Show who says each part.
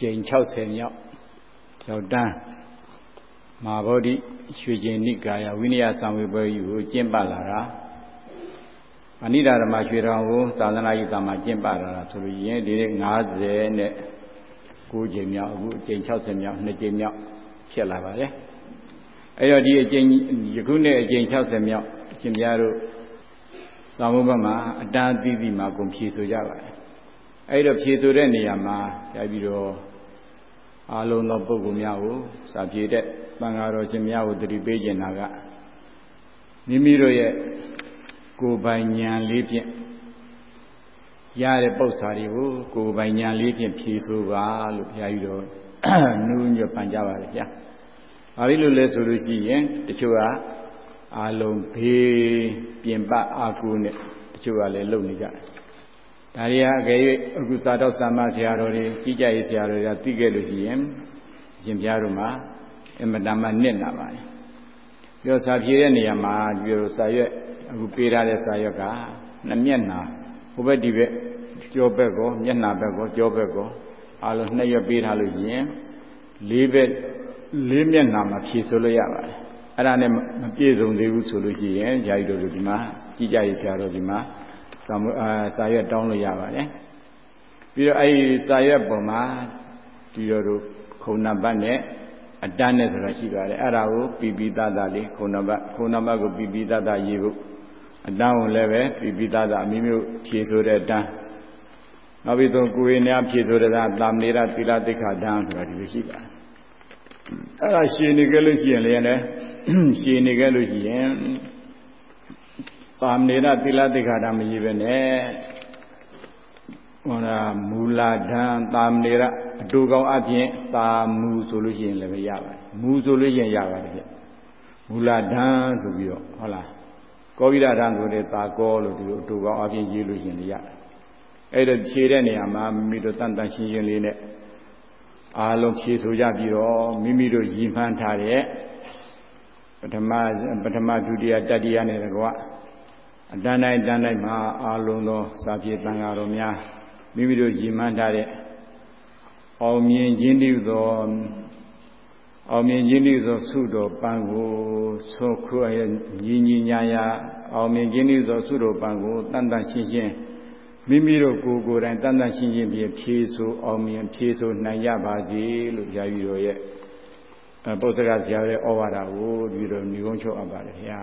Speaker 1: ကျိန်60မြောက်ရောက်တန်းမဟာဗောဓိရွှေကျင်နိကာယဝိနည်းသံဝေပွဲကြီးကိုကျင့်ပလာတာအနိဒာဓမ္မရွှေတော်ကိုသာသနာ့ရေးတာမှာကျင့်ပလာတာဆိုလို့ရင်ဒီနေ့90နဲ့9ချိန်မြောက်အခုအကျိန်60မြောက်2ချိန်မြောက်ဖြစ်လာပါတယ်အဲ့တော့ဒီအကျိန်ယခုနေ့အကျိန်60မြောက်အရှင်ဘုရားတို့သာမုဘမှာအတားသီးသီးမှာကုန်ဖြေဆိုကြပါတယ် အဲ့တော့ဖြေဆိုတဲ့နေရာမှာကြာပြီးတော့အာလုံးသောပုဂ္ဂိုလ်များကိုစာပြေတဲ့တန်ဃာတော်ရှင်များကိုတတိပေးကျင်တာကမိမိတို့ရဲ့ကိုယ်ပိုင်ဉာဏ်လေးဖြင့်ရတဲ့ပု္ပ္ပာတွေကိုကိုယ်ပိုင်ဉာဏ်လေးဖြင့်ဖြေဆိုပါလို့ဘုရားကြီးတော်နူးညွတ်ပန်ကြပါလေဗျာ။ဘာဖြစ်လို့လဲဆိုလို့ရှိရင်တချို့ကအာလုံးဘေးပြင်ပအာကူနဲ့တချို့ကလည်းလုံနေကြတယ်။ ဒါတွေကအကယ်၍အခုသာတော့သမ္မာဆရာတော်တွေကြီးကြရေးဆရာတော်တွေကသိခဲ့လို့ရှိရင်ရှင်ဘုရားတို့မှာအမတမနစ်နာပါတယ်။ပြောစာဖြေတဲ့နေရာမှာပြောစာရွက်အခုပေးထားတဲ့စာရွက်ကနှစ်မျက်နှာဟိုဘက်ဒီဘက်ကြောဘက်ကောမျက်နှာဘက်ကောကြောဘက်ကောအားလုံးနှစ်ရွက်ပေးထားလို့ရင်လေးဘက်လေးမျက်နှာမှာဖြည့်ဆိုလို့ရပါတယ်အဲ့ဒါနဲ့မပြည့်စုံသေးဘူးဆိုလို့ရှိရင်ယာယီတို့ဒီမှာကြည်ကြရေးဆရာတော်ဒီမှာ စာစာရွက်တောင်းလို့ရပါတယ်ပြီးတော့အဲ့ဒီစာရွက်ပေါ်မှာဒီတော်တို့ခုံနံပါတ်နဲ့အတန်းနဲ့ဆိုတာရှိပါတယ်အဲ့ဒါကိုပြပိသတာလေးခုံနံပါတ်ခုံနံပါတ်ကိုပြပိသတာရေးဖို့အတန်းကိုလည်းပဲပြပိသတာအမျိုးမျိုးဖြည့်ဆိုတဲ့အတန်းနောက်ပြီးတော့ကိုယ်ရင်းများဖြည့်ဆိုတဲ့တာတာမဏေရသီလတိခါတန်းဆိုတာဒီလိုရှိပါတယ်အဲ့ဒါရှင်နေခဲ့လို့ရှိရင်လည်းရှင်နေခဲ့လို့ရှိရင် ပါမဏေရသီလတိခါတန်းမရေးပဲနဲ့ဟောတာမူလာဓာန်တာမဏေရအတူကောင်းအပြင်တာမူဆိုလို့ရှိရင်လည်းရပါတယ်မူဆိုလို့ရှိရင်ရပါတယ်ဗျမူလာဓာန်ဆိုပြီးတော့ဟုတ်လားကောဝိဒဓာန်ဆိုတဲ့တာကောလို့ဒီလိုအတူကောင်းအပြင်ရေးလို့ရှိရင်လည်းရတယ်အဲ့တော့ဖြေတဲ့နေရာမှာမိမိတို့တန်တန်ရှင်းရှင်းလေးနဲ့အားလုံးဖြေဆိုကြပြီးတော့မိမိတို့ရည်မှန်းထားတဲ့ပထမပထမဒုတိယတတိယနဲ့တကွ အတန်းတိုင်းတန်းတိုင်းမှာအားလုံးသောစာပြေတန်ဃာတော်များမိမိတို့ရည်မှန်းထားတဲ့အောင်မြင်ခြင်းတည်းသောအောင်မြင်ခြင်းတည်းသောဆုတော်ပန်းကိုဆောခွဲညီညီညာညာအောင်မြင်ခြင်းတည်းသောဆုတော်ပန်းကိုတန်တန်ရှင်းရှင်းမိမိတို့ကိုယ်ကိုယ်တိုင်တန်တန်ရှင်းရှင်းဖြင့်ဖြေဆိုအောင်မြင်ဖြေဆိုနိုင်ကြပါစေလို့ယာယီတော်ရဲ့ပုသကဆရာရဲ့ဩဝါဒကိုဒီလိုညီကုန်းချုပ်အပ်ပါတယ်ဗျာ